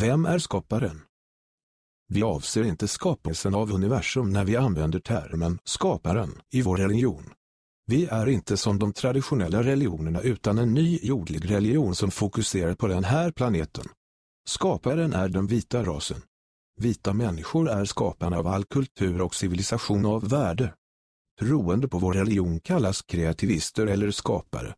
Vem är skaparen? Vi avser inte skapelsen av universum när vi använder termen skaparen i vår religion. Vi är inte som de traditionella religionerna utan en ny jordlig religion som fokuserar på den här planeten. Skaparen är den vita rasen. Vita människor är skaparna av all kultur och civilisation av värde. Troende på vår religion kallas kreativister eller skapare.